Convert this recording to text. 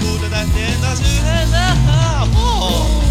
escuta das tendas de Renan. Oh.